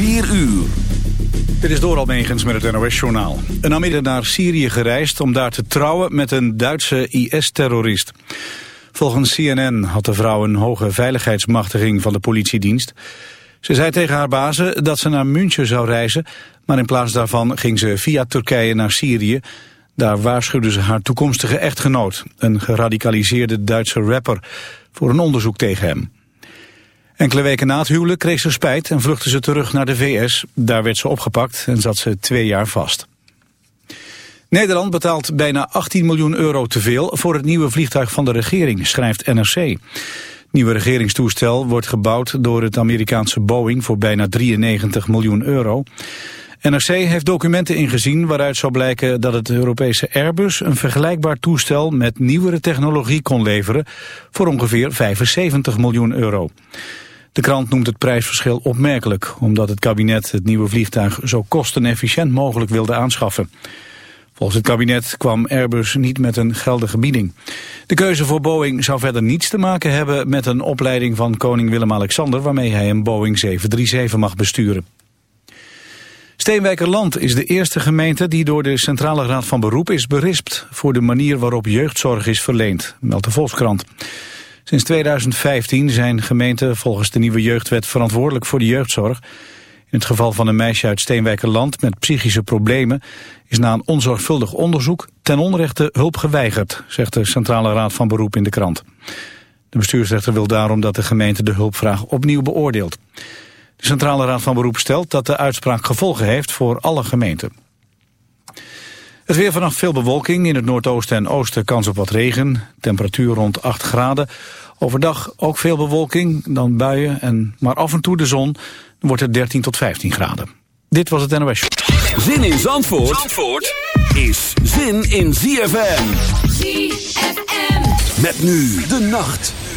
4 uur. Dit is Doral Megens met het NOS-journaal. Een Amerikaan naar Syrië gereisd om daar te trouwen met een Duitse IS-terrorist. Volgens CNN had de vrouw een hoge veiligheidsmachtiging van de politiedienst. Ze zei tegen haar bazen dat ze naar München zou reizen... maar in plaats daarvan ging ze via Turkije naar Syrië. Daar waarschuwde ze haar toekomstige echtgenoot... een geradicaliseerde Duitse rapper, voor een onderzoek tegen hem. Enkele weken na het huwelijk kreeg ze spijt en vluchtte ze terug naar de VS. Daar werd ze opgepakt en zat ze twee jaar vast. Nederland betaalt bijna 18 miljoen euro te veel voor het nieuwe vliegtuig van de regering, schrijft NRC. Het nieuwe regeringstoestel wordt gebouwd door het Amerikaanse Boeing voor bijna 93 miljoen euro. NRC heeft documenten ingezien waaruit zou blijken dat het Europese Airbus een vergelijkbaar toestel met nieuwere technologie kon leveren voor ongeveer 75 miljoen euro. De krant noemt het prijsverschil opmerkelijk, omdat het kabinet het nieuwe vliegtuig zo kostenefficiënt mogelijk wilde aanschaffen. Volgens het kabinet kwam Airbus niet met een geldige bieding. De keuze voor Boeing zou verder niets te maken hebben met een opleiding van koning Willem-Alexander... waarmee hij een Boeing 737 mag besturen. Steenwijkerland is de eerste gemeente die door de Centrale Raad van Beroep is berispt... voor de manier waarop jeugdzorg is verleend, meldt de Volkskrant. Sinds 2015 zijn gemeenten volgens de nieuwe jeugdwet verantwoordelijk voor de jeugdzorg. In het geval van een meisje uit Steenwijkerland met psychische problemen is na een onzorgvuldig onderzoek ten onrechte hulp geweigerd, zegt de Centrale Raad van Beroep in de krant. De bestuursrechter wil daarom dat de gemeente de hulpvraag opnieuw beoordeelt. De Centrale Raad van Beroep stelt dat de uitspraak gevolgen heeft voor alle gemeenten. Het weer vannacht veel bewolking. In het noordoosten en oosten kans op wat regen. Temperatuur rond 8 graden. Overdag ook veel bewolking, dan buien en maar af en toe de zon. Dan wordt het 13 tot 15 graden. Dit was het NOS. Zin in Zandvoort, Zandvoort is zin in ZFM. ZFM. Met nu de nacht.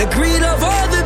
The greed of all people.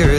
Younger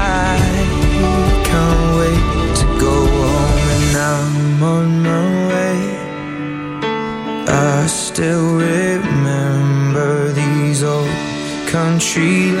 country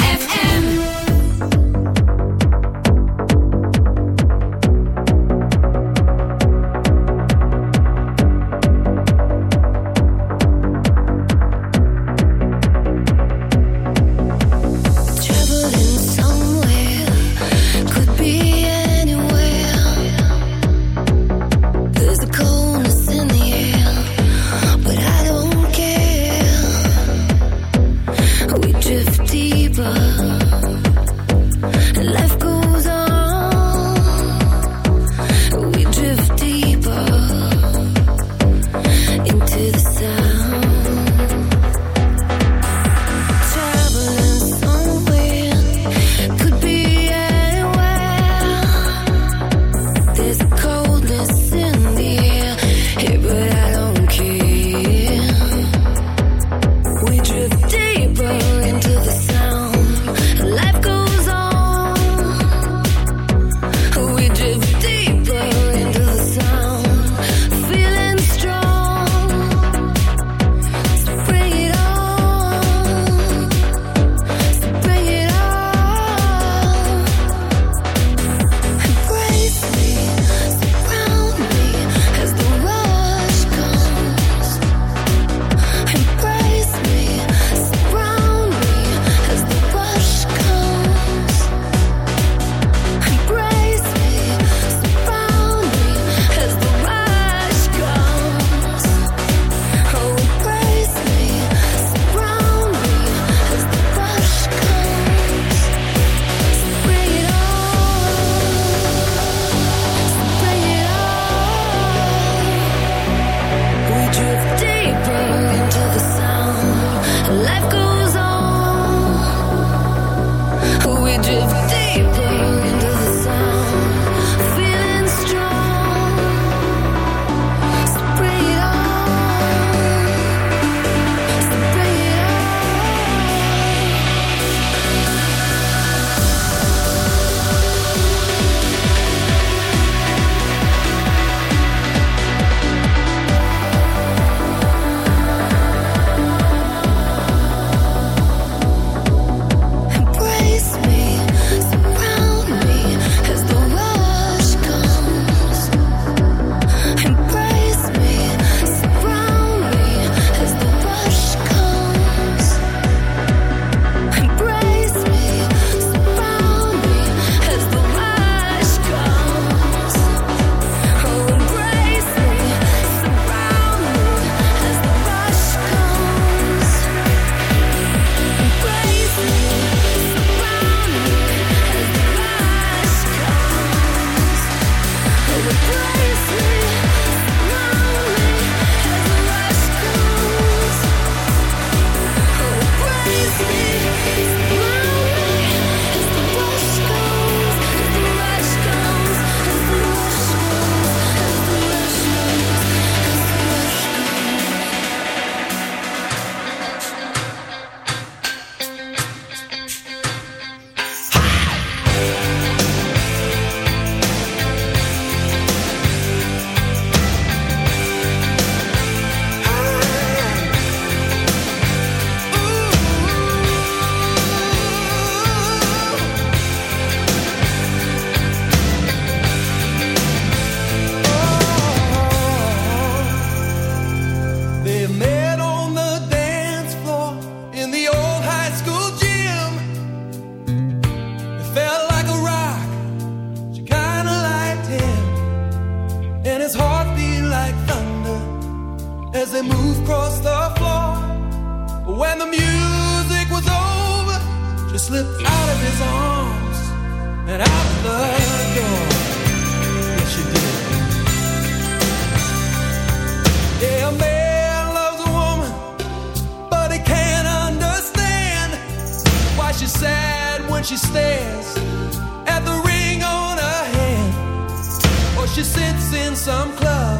Some club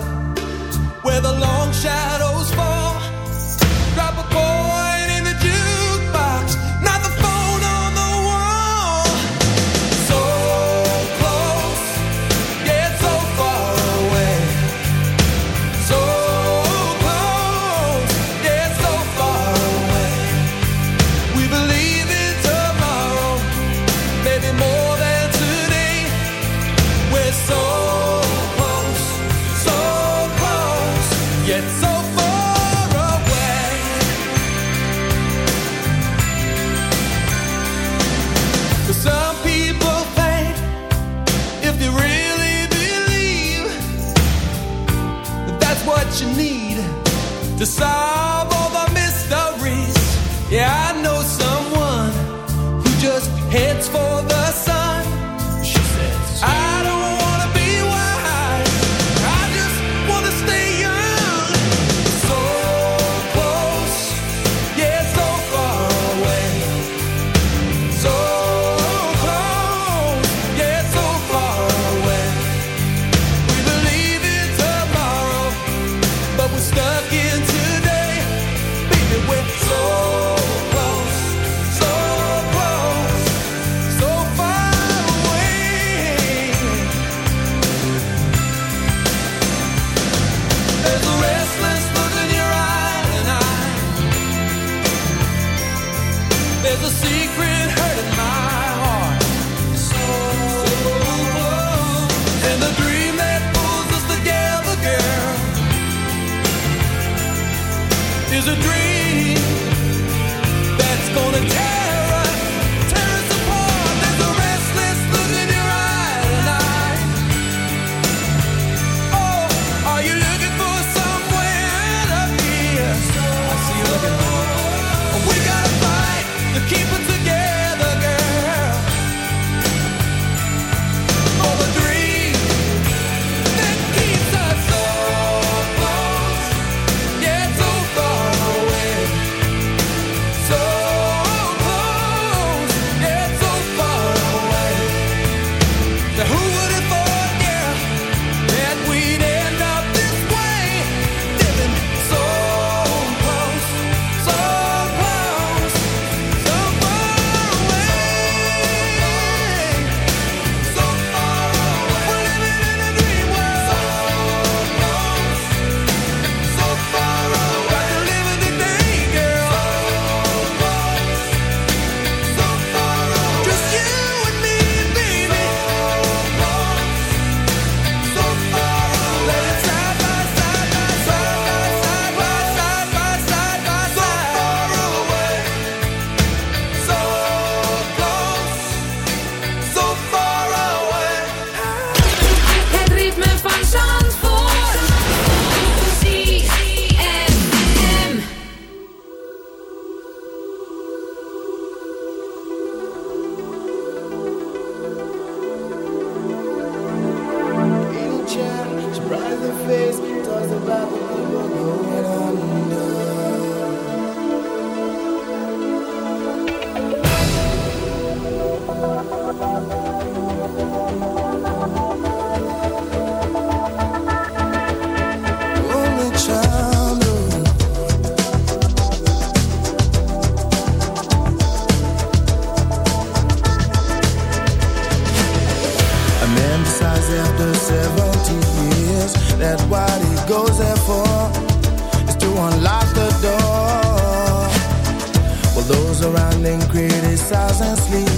where the long shadows and sleep.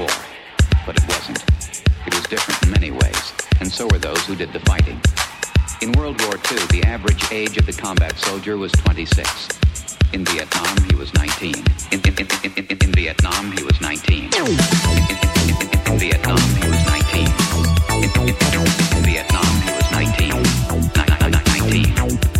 War. But it wasn't. It was different in many ways, and so were those who did the fighting. In World War II, the average age of the combat soldier was 26. In Vietnam, he was 19. In, in, in, in, Vietnam, he was 19. In, Vietnam, he was 19. In, Vietnam, he was 19. Ni- ni- ni- 19.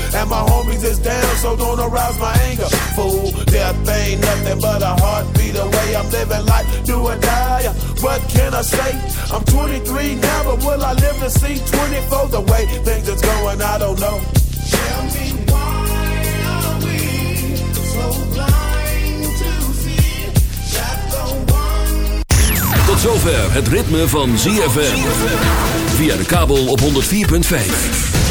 And my homies is down, so don't arouse my anger. Fool, death ain't nothing but a heartbeat away. I'm living life, do or die. What can I say? I'm 23 now, but will I live to see 24? The way things is going, I don't know. Tell me why are so blind Tot zover het ritme van ZFM. Via de kabel op 104.5.